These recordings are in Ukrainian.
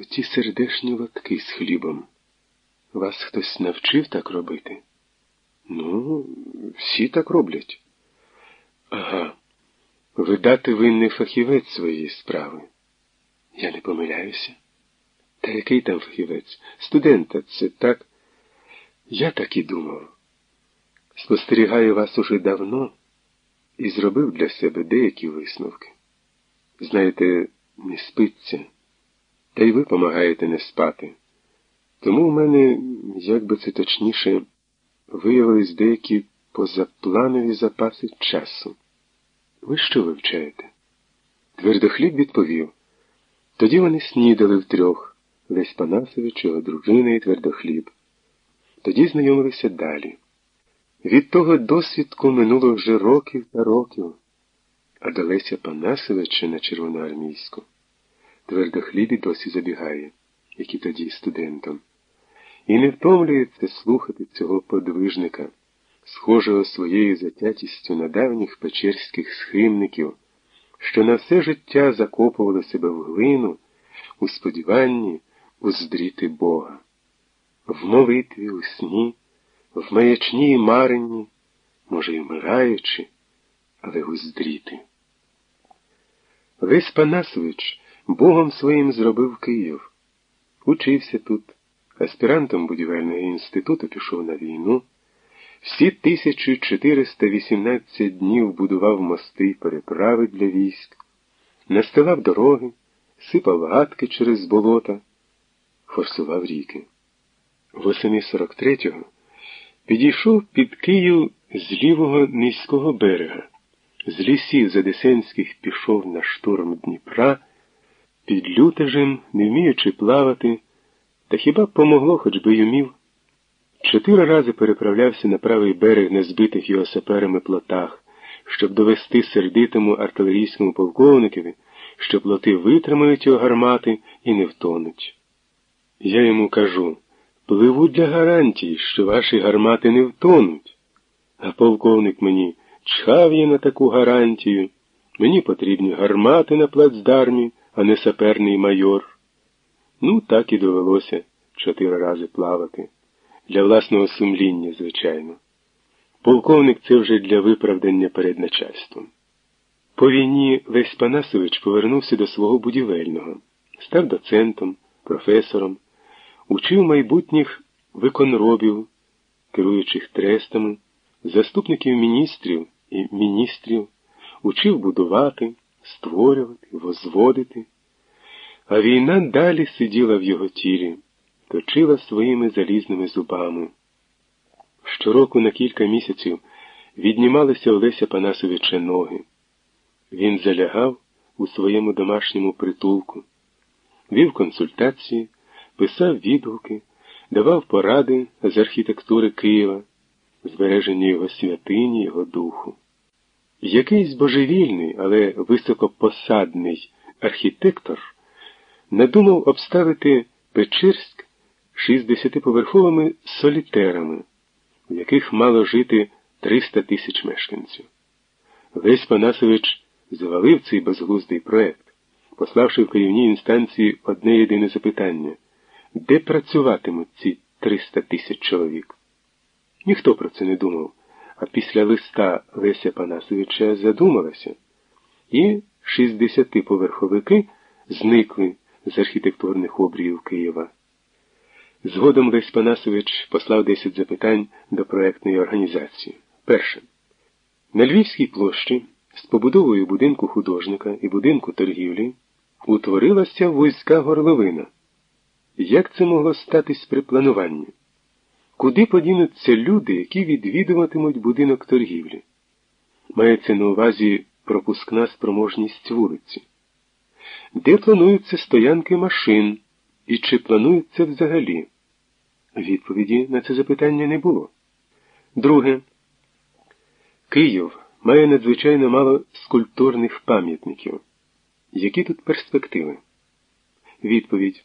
Оті сердешні лотки з хлібом. Вас хтось навчив так робити? Ну, всі так роблять. Ага. Видати винний фахівець своєї справи. Я не помиляюся. Та який там фахівець? Студента, це так? Я так і думав. Спостерігаю вас уже давно і зробив для себе деякі висновки. Знаєте, не спиться, та й ви помагаєте не спати. Тому в мене, як би це точніше, виявились деякі позапланові запаси часу. Ви що вивчаєте? Твердохліб відповів. Тоді вони снідали втрьох Лесь Панасович, його дружина і твердохліб. Тоді знайомилися далі. Від того досвідку минуло вже років та років, а до Леся Панасовича на червоноармійську. Твердохліб і досі забігає, як і тоді студентом, і не втомлюється слухати цього подвижника, схожого своєю затятістю на давніх печерських схимників, що на все життя закопували себе в глину у сподіванні уздріти Бога. В молитві, у сні, в маячні і маренні, може, й вмираючи, але уздріти. Лесь Панасович Богом своїм зробив Київ. Учився тут, аспірантом будівельного інституту пішов на війну. Всі 1418 днів будував мости й переправи для військ, настилав дороги, сипав гадки через болота, форсував ріки. Восени 43-го підійшов під Київ з лівого низького берега, з лісів Задесенських пішов на штурм Дніпра, під лютежем, не вміючи плавати, та хіба б помогло, хоч би й умів. Чотири рази переправлявся на правий берег на збитих його саперами плотах, щоб довести сердитому артилерійському полковникові, що плоти витримають його гармати і не втонуть. Я йому кажу пливу для гарантії, що ваші гармати не втонуть. А полковник мені чхав є на таку гарантію. Мені потрібні гармати на плацдармі, а не саперний майор. Ну, так і довелося чотири рази плавати. Для власного сумління, звичайно. Полковник це вже для виправдання перед начальством. По війні Лесь Панасович повернувся до свого будівельного, став доцентом, професором, учив майбутніх виконробів, керуючих трестами, заступників міністрів і міністрів, учив будувати, створювати, возводити. А війна далі сиділа в його тілі точила своїми залізними зубами. Щороку на кілька місяців віднімалися Олеся Панасовича ноги. Він залягав у своєму домашньому притулку, вів консультації, писав відгуки, давав поради з архітектури Києва, збереження його святині, його духу. Якийсь божевільний, але високопосадний архітектор надумав обставити Печерськ 60-поверховими солітерами, в яких мало жити 300 тисяч мешканців. Лесь Панасович завалив цей безглуздий проект, пославши в керівній інстанції одне єдине запитання де працюватимуть ці 300 тисяч чоловік? Ніхто про це не думав, а після листа Леся Панасовича задумалася, і 60-поверховики зникли з архітектурних обріїв Києва. Згодом Лесь Панасович послав 10 запитань до проектної організації. Перше. На Львівській площі з побудовою будинку художника і будинку торгівлі утворилася вузька горловина. Як це могло статись при плануванні? Куди подінуться люди, які відвідуватимуть будинок торгівлі? Мається на увазі пропускна спроможність вулиці. Де плануються стоянки машин і чи плануються взагалі? Відповіді на це запитання не було. Друге, Київ має надзвичайно мало скульптурних пам'ятників. Які тут перспективи? Відповідь.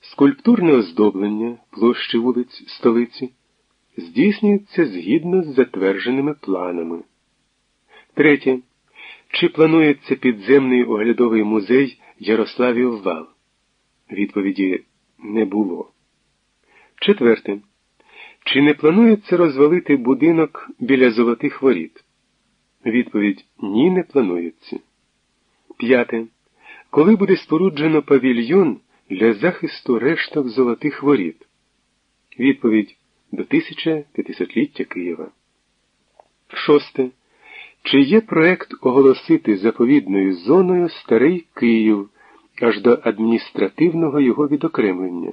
Скульптурне оздоблення площі вулиць столиці здійснюється згідно з затвердженими планами. Третє. Чи планується підземний оглядовий музей Ярославів Вал? Відповіді не було. Четверте. Чи не планується розвалити будинок біля золотих воріт? Відповідь Ні, не планується. П'яте. Коли буде споруджено павільйон для захисту решток золотих воріт? Відповідь до 1500-ліття Києва. Шосте. Чи є проект оголосити заповідною зоною Старий Київ аж до адміністративного його відокремлення?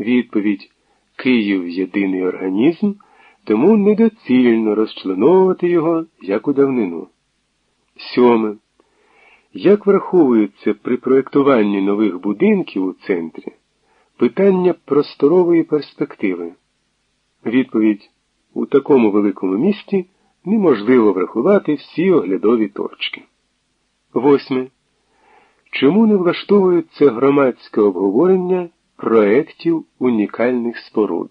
Відповідь Київ єдиний організм, тому недоцільно розчленовувати його як у давнину. Сьоме. Як враховується при проєктуванні нових будинків у центрі питання просторової перспективи? Відповідь у такому великому місті неможливо врахувати всі оглядові точки. Восьме. Чому не влаштовується громадське обговорення проєктів унікальних споруд?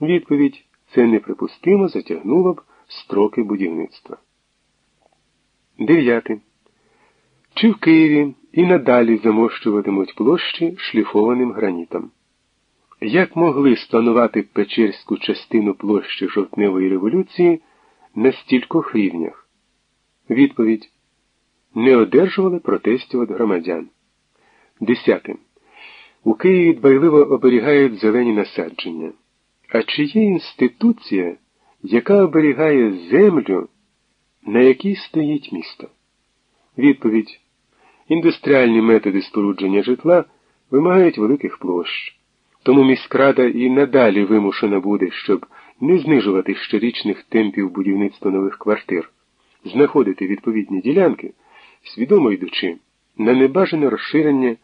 Відповідь це неприпустимо затягнуло б строки будівництва. Дев'яте. Чи в Києві і надалі замощуватимуть площі шліфованим гранітом? Як могли спланувати Печерську частину площі жовтневої революції на стількох рівнях? Відповідь не одержували протестів від громадян. Десяте. У Києві дбайливо оберігають зелені насадження. А чи є інституція, яка оберігає землю, на якій стоїть місто? Відповідь. Індустріальні методи спорудження житла вимагають великих площ. Тому міськрада і надалі вимушена буде, щоб не знижувати щорічних темпів будівництва нових квартир, знаходити відповідні ділянки, свідомо йдучи на небажане розширення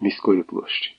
міської площі.